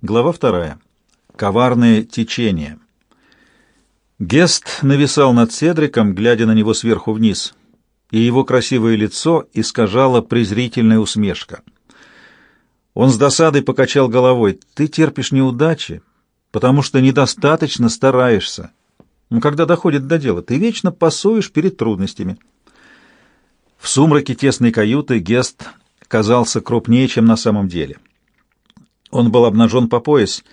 Глава вторая. Коварное течение. Гест нависал над Седриком, глядя на него сверху вниз, и его красивое лицо искажало презрительная усмешка. Он с досадой покачал головой. «Ты терпишь неудачи, потому что недостаточно стараешься. Но когда доходит до дела, ты вечно пасуешь перед трудностями». В сумраке тесной каюты Гест казался крупнее, чем на самом деле. Он был обнажен по пояс,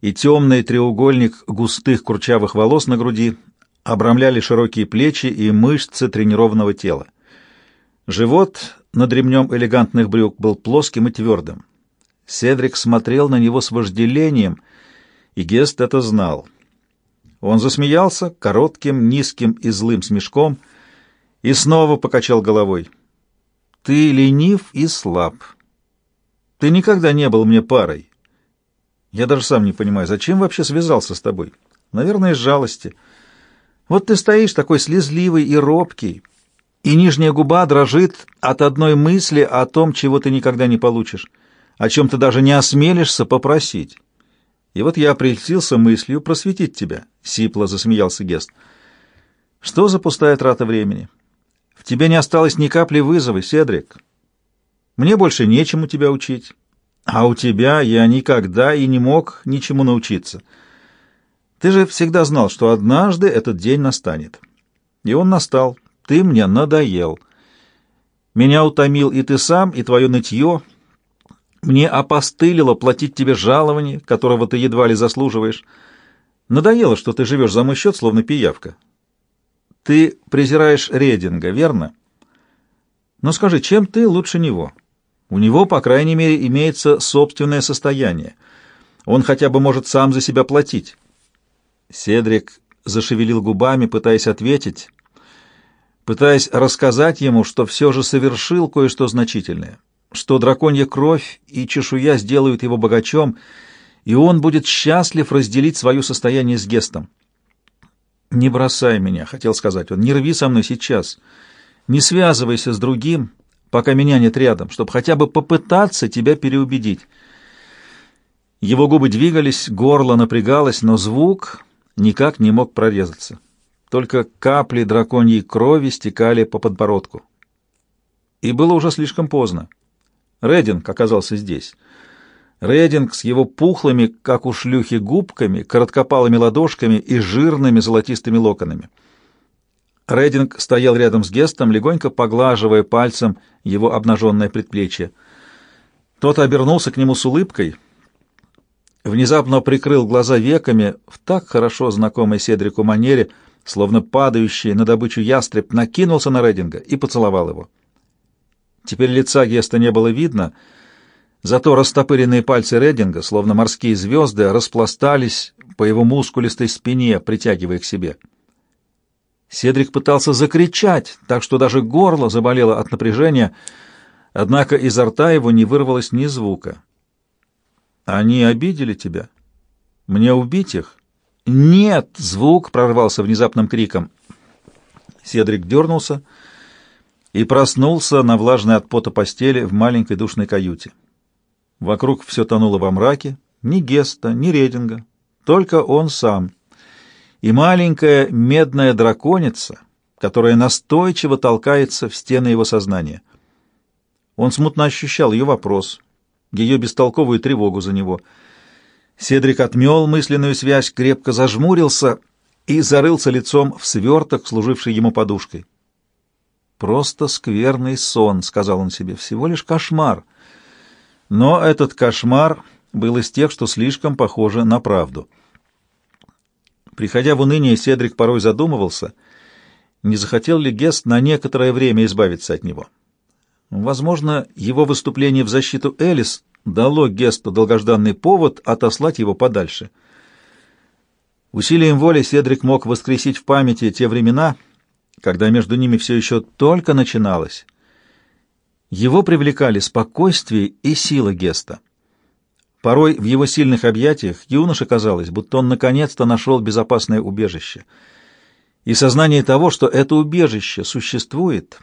и темный треугольник густых курчавых волос на груди обрамляли широкие плечи и мышцы тренированного тела. Живот над ремнем элегантных брюк был плоским и твердым. Седрик смотрел на него с вожделением, и Гест это знал. Он засмеялся коротким, низким и злым смешком и снова покачал головой. «Ты ленив и слаб. Ты никогда не был мне парой. Я даже сам не понимаю, зачем вообще связался с тобой? Наверное, из жалости. Вот ты стоишь такой слезливый и робкий, и нижняя губа дрожит от одной мысли о том, чего ты никогда не получишь, о чем ты даже не осмелишься попросить. И вот я прельстился мыслью просветить тебя, — сипло засмеялся Гест. Что за пустая трата времени? В тебе не осталось ни капли вызова, Седрик. Мне больше нечему тебя учить. А у тебя я никогда и не мог ничему научиться. Ты же всегда знал, что однажды этот день настанет. И он настал. Ты мне надоел. Меня утомил и ты сам, и твое нытье. Мне опостылило платить тебе жалование, которого ты едва ли заслуживаешь. Надоело, что ты живешь за мой счет, словно пиявка. Ты презираешь Рединга, верно? Но скажи, чем ты лучше него?» У него, по крайней мере, имеется собственное состояние. Он хотя бы может сам за себя платить. Седрик зашевелил губами, пытаясь ответить, пытаясь рассказать ему, что все же совершил кое-что значительное, что драконья кровь и чешуя сделают его богачом, и он будет счастлив разделить свое состояние с Гестом. «Не бросай меня», — хотел сказать он, — «не рви со мной сейчас, не связывайся с другим» пока меня нет рядом, чтобы хотя бы попытаться тебя переубедить. Его губы двигались, горло напрягалось, но звук никак не мог прорезаться. Только капли драконьей крови стекали по подбородку. И было уже слишком поздно. Рединг оказался здесь. Рединг с его пухлыми, как у шлюхи, губками, короткопалыми ладошками и жирными золотистыми локонами. Рейдинг стоял рядом с Гестом, легонько поглаживая пальцем его обнаженное предплечье. Тот обернулся к нему с улыбкой, внезапно прикрыл глаза веками в так хорошо знакомой Седрику манере, словно падающий на добычу ястреб, накинулся на Рейдинга и поцеловал его. Теперь лица Геста не было видно, зато растопыренные пальцы Рейдинга, словно морские звезды, распластались по его мускулистой спине, притягивая к себе. Седрик пытался закричать, так что даже горло заболело от напряжения, однако изо рта его не вырвалось ни звука. «Они обидели тебя? Мне убить их?» «Нет!» — звук прорвался внезапным криком. Седрик дернулся и проснулся на влажной от пота постели в маленькой душной каюте. Вокруг все тонуло во мраке, ни Геста, ни Рединга, только он сам — и маленькая медная драконица, которая настойчиво толкается в стены его сознания. Он смутно ощущал ее вопрос, ее бестолковую тревогу за него. Седрик отмел мысленную связь, крепко зажмурился и зарылся лицом в сверток, служивший ему подушкой. «Просто скверный сон», — сказал он себе, — «всего лишь кошмар». Но этот кошмар был из тех, что слишком похожи на правду. Приходя в уныние, Седрик порой задумывался, не захотел ли Гест на некоторое время избавиться от него. Возможно, его выступление в защиту Элис дало Гесту долгожданный повод отослать его подальше. Усилием воли Седрик мог воскресить в памяти те времена, когда между ними все еще только начиналось. Его привлекали спокойствие и сила Геста. Порой в его сильных объятиях юноше казалось, будто он наконец-то нашел безопасное убежище. И сознание того, что это убежище существует,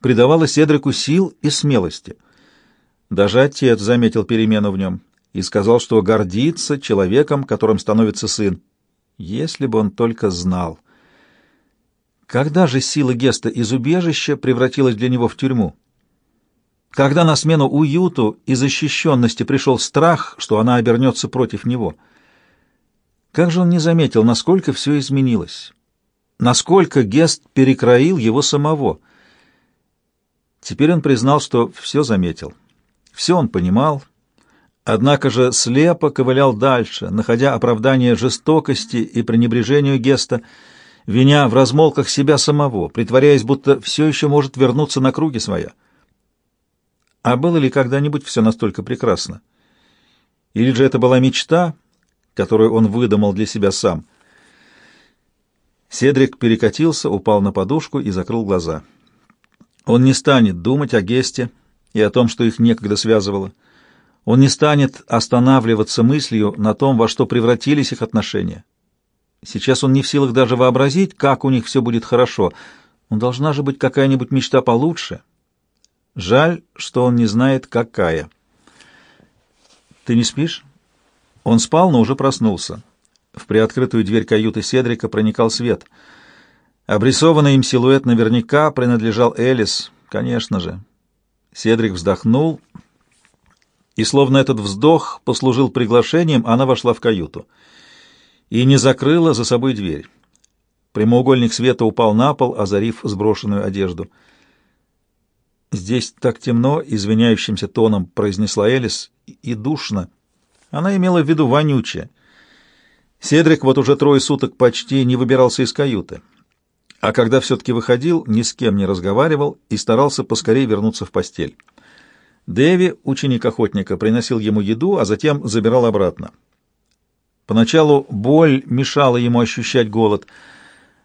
придавало Седрику сил и смелости. Даже отец заметил перемену в нем. и сказал, что гордится человеком, которым становится сын. Если бы он только знал. Когда же сила Геста из убежища превратилась для него в тюрьму? Когда на смену уюту и защищенности пришел страх, что она обернется против него? Как же он не заметил, насколько все изменилось? Насколько Гест перекроил его самого? Теперь он признал, что все заметил. Все он понимал, однако же слепо ковылял дальше, находя оправдание жестокости и пренебрежению Геста, виня в размолках себя самого, притворяясь, будто все еще может вернуться на круги своя. А было ли когда-нибудь все настолько прекрасно? Или же это была мечта, которую он выдумал для себя сам? Седрик перекатился, упал на подушку и закрыл глаза. Он не станет думать о Гесте и о том, что их некогда связывало. Он не станет останавливаться мыслью на том, во что превратились их отношения. Сейчас он не в силах даже вообразить, как у них все будет хорошо. Но должна же быть какая-нибудь мечта получше — Жаль, что он не знает, какая. «Ты не спишь?» Он спал, но уже проснулся. В приоткрытую дверь каюты Седрика проникал свет. Обрисованный им силуэт наверняка принадлежал Элис, конечно же. Седрик вздохнул, и словно этот вздох послужил приглашением, она вошла в каюту и не закрыла за собой дверь. Прямоугольник света упал на пол, озарив сброшенную одежду — «Здесь так темно», — извиняющимся тоном произнесла Элис, — «и душно». Она имела в виду вонючее. Седрик вот уже трое суток почти не выбирался из каюты. А когда все-таки выходил, ни с кем не разговаривал и старался поскорее вернуться в постель. Дэви, ученик охотника, приносил ему еду, а затем забирал обратно. Поначалу боль мешала ему ощущать голод,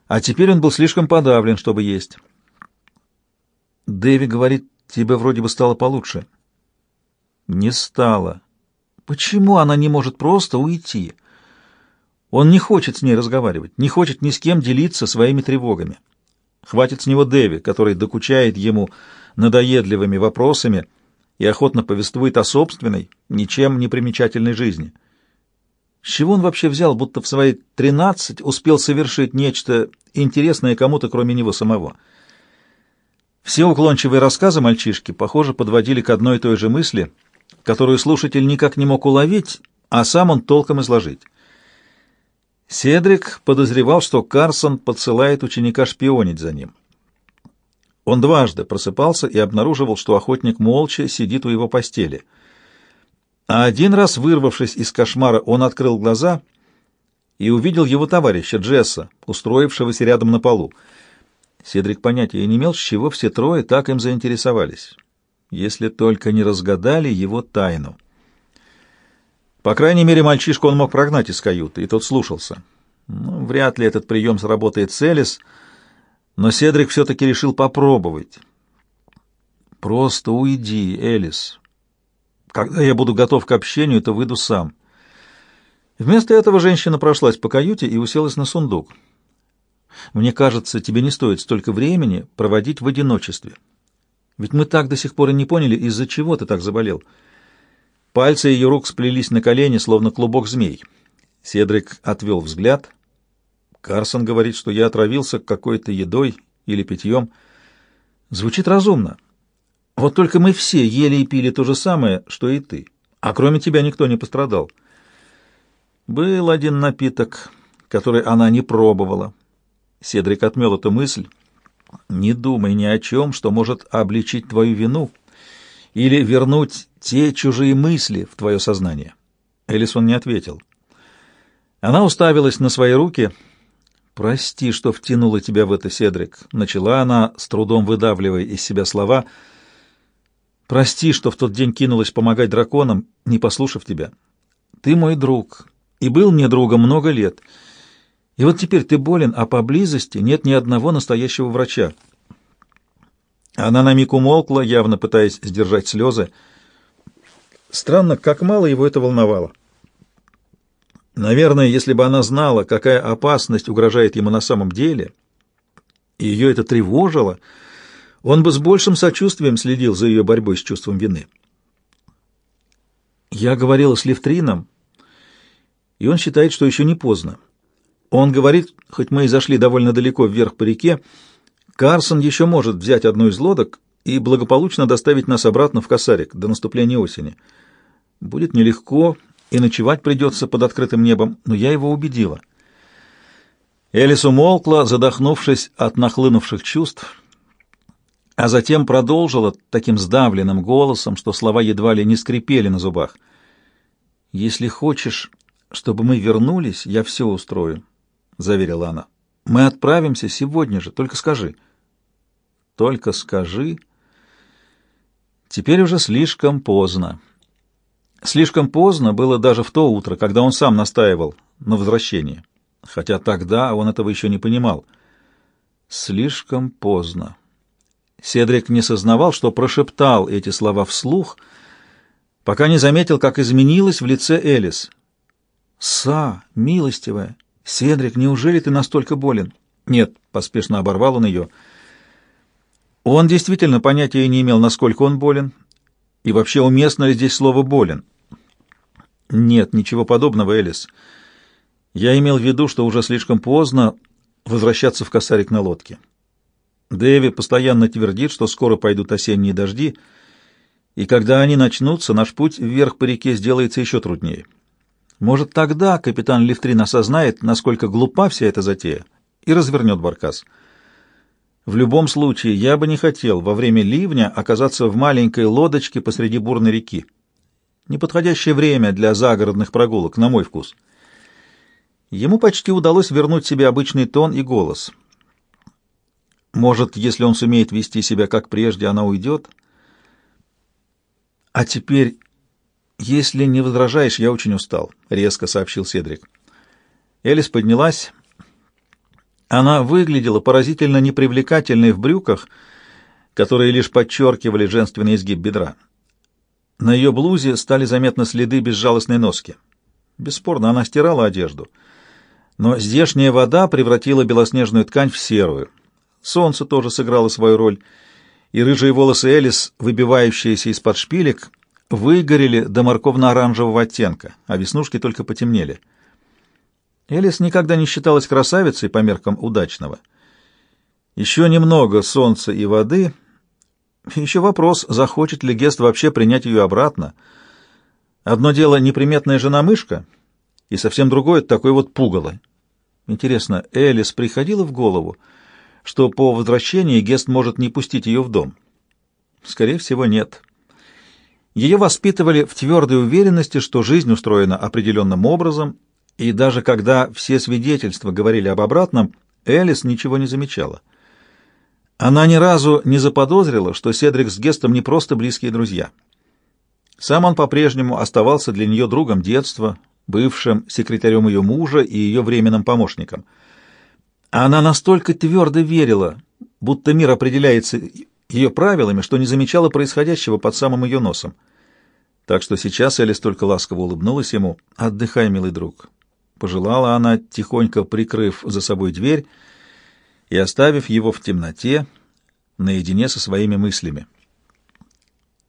а теперь он был слишком подавлен, чтобы есть. Дэви говорит, тебе вроде бы стало получше. Не стало. Почему она не может просто уйти? Он не хочет с ней разговаривать, не хочет ни с кем делиться своими тревогами. Хватит с него Дэви, который докучает ему надоедливыми вопросами и охотно повествует о собственной, ничем не примечательной жизни. С чего он вообще взял, будто в свои тринадцать успел совершить нечто интересное кому-то, кроме него самого? — все уклончивые рассказы мальчишки, похоже, подводили к одной и той же мысли, которую слушатель никак не мог уловить, а сам он толком изложить. Седрик подозревал, что Карсон подсылает ученика шпионить за ним. Он дважды просыпался и обнаруживал, что охотник молча сидит у его постели. А один раз, вырвавшись из кошмара, он открыл глаза и увидел его товарища Джесса, устроившегося рядом на полу. Седрик понятия не имел, с чего все трое так им заинтересовались, если только не разгадали его тайну. По крайней мере, мальчишку он мог прогнать из каюты, и тот слушался. Ну, вряд ли этот прием сработает с Элис, но Седрик все-таки решил попробовать. «Просто уйди, Элис. Когда я буду готов к общению, то выйду сам». Вместо этого женщина прошлась по каюте и уселась на сундук. Мне кажется, тебе не стоит столько времени проводить в одиночестве. Ведь мы так до сих пор и не поняли, из-за чего ты так заболел. Пальцы ее рук сплелись на колени, словно клубок змей. Седрик отвел взгляд. Карсон говорит, что я отравился какой-то едой или питьем. Звучит разумно. Вот только мы все ели и пили то же самое, что и ты. А кроме тебя никто не пострадал. Был один напиток, который она не пробовала. Седрик отмел эту мысль. «Не думай ни о чем, что может обличить твою вину или вернуть те чужие мысли в твое сознание». Элисон не ответил. Она уставилась на свои руки. «Прости, что втянула тебя в это, Седрик», — начала она, с трудом выдавливая из себя слова. «Прости, что в тот день кинулась помогать драконам, не послушав тебя. Ты мой друг, и был мне другом много лет». И вот теперь ты болен, а поблизости нет ни одного настоящего врача. Она на миг умолкла, явно пытаясь сдержать слезы. Странно, как мало его это волновало. Наверное, если бы она знала, какая опасность угрожает ему на самом деле, и ее это тревожило, он бы с большим сочувствием следил за ее борьбой с чувством вины. Я говорила с Левтрином, и он считает, что еще не поздно. Он говорит, хоть мы и зашли довольно далеко вверх по реке, Карсон еще может взять одну из лодок и благополучно доставить нас обратно в Косарик до наступления осени. Будет нелегко, и ночевать придется под открытым небом, но я его убедила. Элис умолкла, задохнувшись от нахлынувших чувств, а затем продолжила таким сдавленным голосом, что слова едва ли не скрипели на зубах. «Если хочешь, чтобы мы вернулись, я все устрою», — заверила она. «Мы отправимся сегодня же, только скажи». «Только скажи...» Теперь уже слишком поздно. Слишком поздно было даже в то утро, когда он сам настаивал на возвращении, хотя тогда он этого еще не понимал. Слишком поздно. Седрик не сознавал, что прошептал эти слова вслух, пока не заметил, как изменилось в лице Элис. «Са, милостивая! Седрик, неужели ты настолько болен?» «Нет», — поспешно оборвал он ее, — он действительно понятия не имел, насколько он болен, и вообще уместно ли здесь слово «болен». Нет, ничего подобного, Элис. Я имел в виду, что уже слишком поздно возвращаться в косарик на лодке. Дэви постоянно твердит, что скоро пойдут осенние дожди, и когда они начнутся, наш путь вверх по реке сделается еще труднее. Может, тогда капитан Левтрин осознает, насколько глупа вся эта затея, и развернет баркас. В любом случае, я бы не хотел во время ливня оказаться в маленькой лодочке посреди бурной реки. Неподходящее время для загородных прогулок, на мой вкус. Ему почти удалось вернуть себе обычный тон и голос. Может, если он сумеет вести себя как прежде, она уйдет? А теперь, если не возражаешь, я очень устал, — резко сообщил Седрик. Элис поднялась она выглядела поразительно непривлекательной в брюках, которые лишь подчеркивали женственный изгиб бедра. На ее блузе стали заметны следы безжалостной носки. Бесспорно, она стирала одежду. Но здешняя вода превратила белоснежную ткань в серую. Солнце тоже сыграло свою роль, и рыжие волосы Элис, выбивающиеся из-под шпилек, выгорели до морковно-оранжевого оттенка, а веснушки только потемнели — Элис никогда не считалась красавицей по меркам удачного. Еще немного солнца и воды. Еще вопрос, захочет ли Гест вообще принять ее обратно. Одно дело неприметная жена-мышка, и совсем другое — такой вот пугало. Интересно, Элис приходила в голову, что по возвращении Гест может не пустить ее в дом? Скорее всего, нет. Ее воспитывали в твердой уверенности, что жизнь устроена определенным образом, и даже когда все свидетельства говорили об обратном, Элис ничего не замечала. Она ни разу не заподозрила, что Седрик с Гестом не просто близкие друзья. Сам он по-прежнему оставался для нее другом детства, бывшим секретарем ее мужа и ее временным помощником. Она настолько твердо верила, будто мир определяется ее правилами, что не замечала происходящего под самым ее носом. Так что сейчас Элис только ласково улыбнулась ему. «Отдыхай, милый друг. Пожелала она, тихонько прикрыв за собой дверь и оставив его в темноте, наедине со своими мыслями.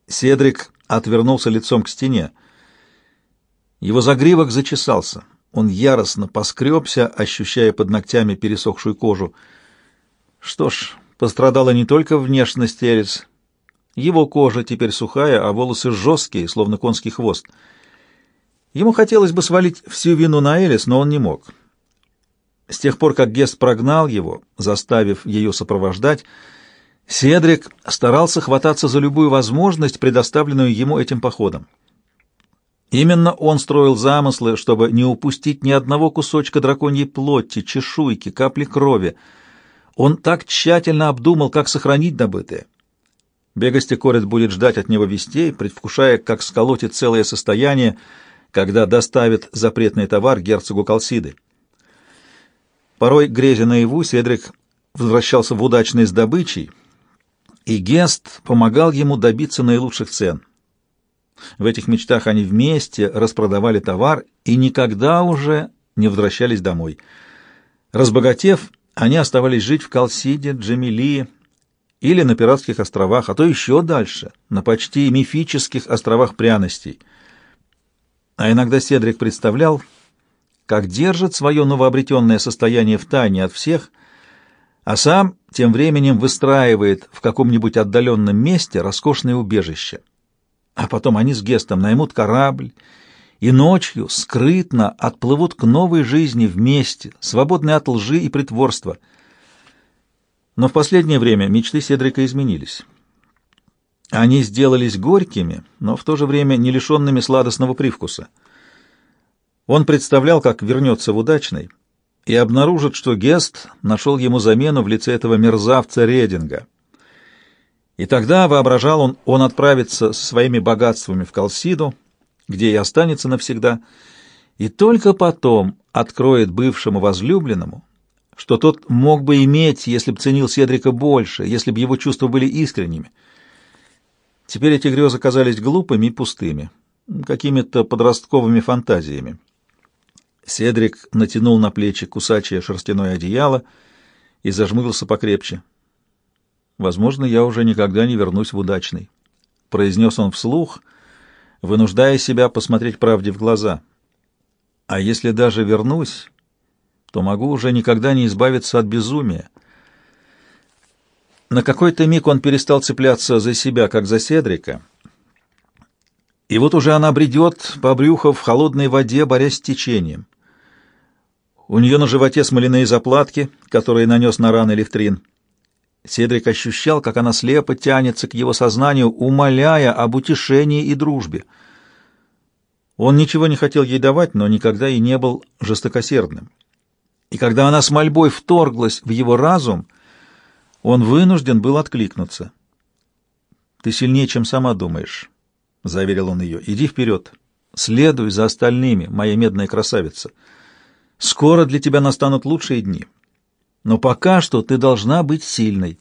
Седрик отвернулся лицом к стене. Его загривок зачесался. Он яростно поскребся, ощущая под ногтями пересохшую кожу. Что ж, пострадала не только внешность Элис. Его кожа теперь сухая, а волосы жесткие, словно конский хвост — Ему хотелось бы свалить всю вину на Элис, но он не мог. С тех пор, как Гест прогнал его, заставив ее сопровождать, Седрик старался хвататься за любую возможность, предоставленную ему этим походом. Именно он строил замыслы, чтобы не упустить ни одного кусочка драконьей плоти, чешуйки, капли крови. Он так тщательно обдумал, как сохранить добытое. Бегости Корет будет ждать от него вестей, предвкушая, как сколотит целое состояние, когда доставит запретный товар герцогу Калсиды. Порой, грезя наяву, Седрик возвращался в удачной с добычей, и Гест помогал ему добиться наилучших цен. В этих мечтах они вместе распродавали товар и никогда уже не возвращались домой. Разбогатев, они оставались жить в Калсиде, Джамилии или на пиратских островах, а то еще дальше, на почти мифических островах пряностей — А иногда Седрик представлял, как держит свое новообретенное состояние в тайне от всех, а сам тем временем выстраивает в каком-нибудь отдаленном месте роскошное убежище. А потом они с Гестом наймут корабль и ночью скрытно отплывут к новой жизни вместе, свободные от лжи и притворства. Но в последнее время мечты Седрика изменились. Они сделались горькими, но в то же время не лишенными сладостного привкуса. Он представлял, как вернется в удачный и обнаружит, что Гест нашел ему замену в лице этого мерзавца Рединга. И тогда, воображал он, он отправится со своими богатствами в Колсиду, где и останется навсегда, и только потом откроет бывшему возлюбленному, что тот мог бы иметь, если бы ценил Седрика больше, если бы его чувства были искренними. Теперь эти грезы казались глупыми и пустыми, какими-то подростковыми фантазиями. Седрик натянул на плечи кусачее шерстяное одеяло и зажмурился покрепче. «Возможно, я уже никогда не вернусь в удачный», — произнес он вслух, вынуждая себя посмотреть правде в глаза. «А если даже вернусь, то могу уже никогда не избавиться от безумия». На какой-то миг он перестал цепляться за себя, как за Седрика. И вот уже она бредет по брюху в холодной воде, борясь с течением. У нее на животе смоляные заплатки, которые нанес на раны Левтрин. Седрик ощущал, как она слепо тянется к его сознанию, умоляя об утешении и дружбе. Он ничего не хотел ей давать, но никогда и не был жестокосердным. И когда она с мольбой вторглась в его разум, он вынужден был откликнуться. «Ты сильнее, чем сама думаешь», — заверил он ее. «Иди вперед. Следуй за остальными, моя медная красавица. Скоро для тебя настанут лучшие дни. Но пока что ты должна быть сильной».